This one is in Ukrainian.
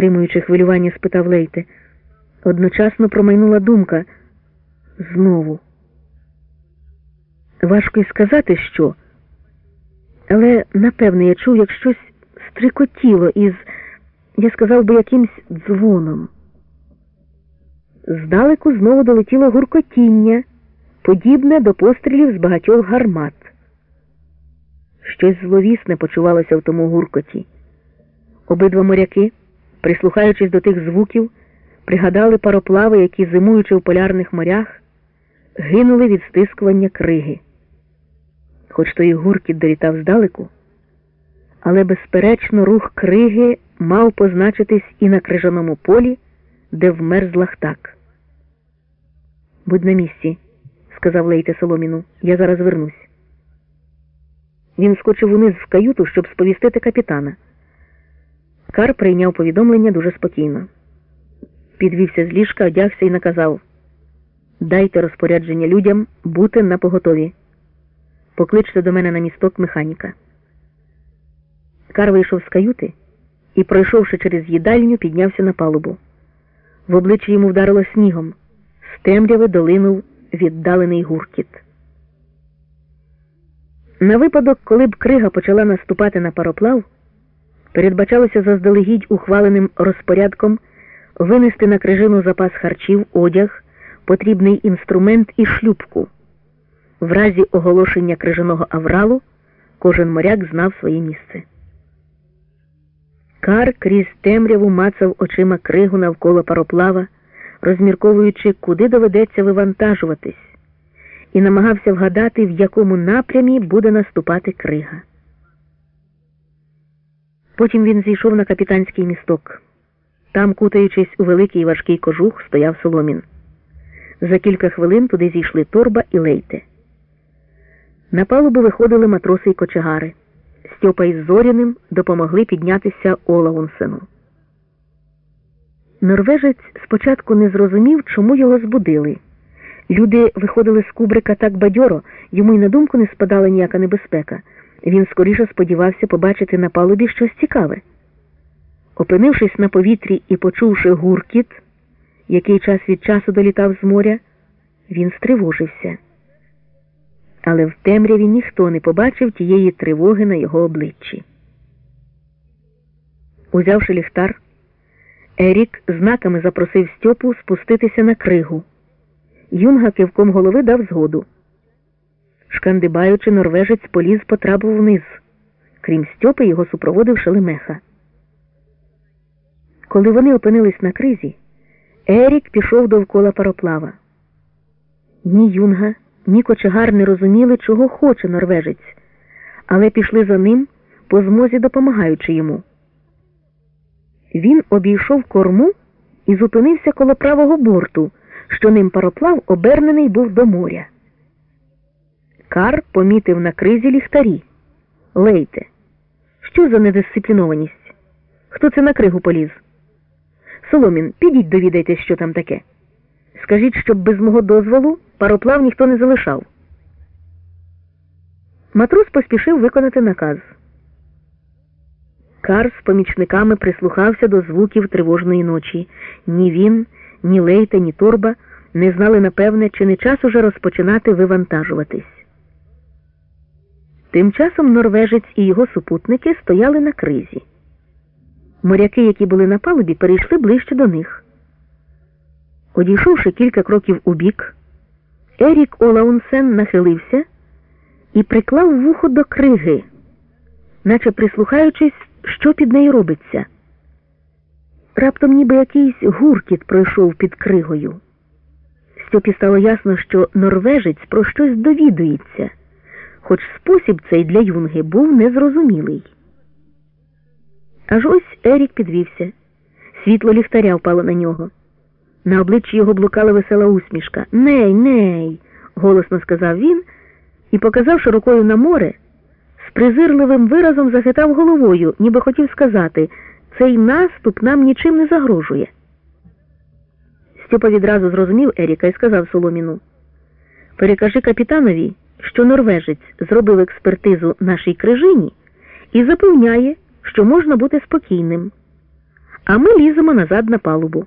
стримуючи хвилювання, спитав Лейте. Одночасно промайнула думка знову. Важко й сказати, що, але напевне я чув, як щось стрикотіло із, я сказав би, якимсь дзвоном. Здалеку знову долетіло гуркотіння, подібне до пострілів з багатьох гармат. Щось зловісне почувалося в тому гуркоті. Обидва моряки, прислухаючись до тих звуків, пригадали пароплави, які, зимуючи в полярних морях, гинули від стискування криги. Хоч той гуркіт долітав здалеку, але, безперечно, рух криги мав позначитись і на крижаному полі, де вмерз лахтак. Будь на місці, сказав Лейте Соломіну, я зараз вернусь. Він скочив униз в каюту, щоб сповістити капітана. Кар прийняв повідомлення дуже спокійно. Підвівся з ліжка, одягся і наказав Дайте розпорядження людям бути на поготові. Покличте до мене на місток механіка. Кар вийшов з каюти і, пройшовши через їдальню, піднявся на палубу. В обличчя йому вдарило снігом. З темряви долинув віддалений гуркіт. На випадок, коли б крига почала наступати на пароплав, передбачалося заздалегідь ухваленим розпорядком винести на крижину запас харчів, одяг, потрібний інструмент і шлюпку. В разі оголошення крижаного авралу кожен моряк знав своє місце. Кар крізь темряву мацав очима кригу навколо пароплава, розмірковуючи, куди доведеться вивантажуватись, і намагався вгадати, в якому напрямі буде наступати крига. Потім він зійшов на капітанський місток. Там, кутаючись у великий важкий кожух, стояв Соломін. За кілька хвилин туди зійшли торба і лейте. На палубу виходили матроси й кочегари. Стьопа із Зоряним допомогли піднятися Олаунсену. Норвежець спочатку не зрозумів, чому його збудили. Люди виходили з кубрика так бадьоро, йому й на думку не спадала ніяка небезпека. Він скоріше сподівався побачити на палубі щось цікаве. Опинившись на повітрі і почувши гуркіт, який час від часу долітав з моря, він стривожився. Але в темряві ніхто не побачив тієї тривоги на його обличчі. Узявши ліхтар, Ерік знаками запросив Стьопу спуститися на кригу. Юнга кивком голови дав згоду. Шкандибаючи, норвежець поліз потрапив вниз. Крім Стьопи, його супроводив Шелемеха. Коли вони опинились на кризі, Ерік пішов довкола пароплава. Ні юнга, ні кочегар не розуміли, чого хоче норвежець, але пішли за ним, по змозі допомагаючи йому. Він обійшов корму і зупинився коло правого борту, що ним пароплав обернений був до моря. Кар помітив на кризі ліхтарі. Лейте. Що за недисциплінованість? Хто це на кригу поліз? Соломін, підіть довідайтесь, що там таке. Скажіть, щоб без мого дозволу пароплав ніхто не залишав. Матрос поспішив виконати наказ. Кар з помічниками прислухався до звуків тривожної ночі. Ні він, ні Лейта, ні торба не знали напевне, чи не час уже розпочинати вивантажуватись. Тим часом норвежець і його супутники стояли на кризі. Моряки, які були на палубі, перейшли ближче до них. Одійшовши кілька кроків у бік, Ерік Олаунсен нахилився і приклав вухо до криги, наче прислухаючись, що під нею робиться. Раптом ніби якийсь гуркіт пройшов під кригою. Стьопі стало ясно, що норвежець про щось довідується, хоч спосіб цей для юнги був незрозумілий. Аж ось Ерік підвівся. Світло ліхтаря впало на нього. На обличчі його блукала весела усмішка. Ней, ней, голосно сказав він і, показавши рукою на море, з презирливим виразом захитав головою, ніби хотів сказати цей наступ нам нічим не загрожує. Степа відразу зрозумів Еріка і сказав Соломіну Перекажи капітанові, що норвежець зробив експертизу нашій крижині і запевняє, що можна бути спокійним. а ми ліземо назад на палубу.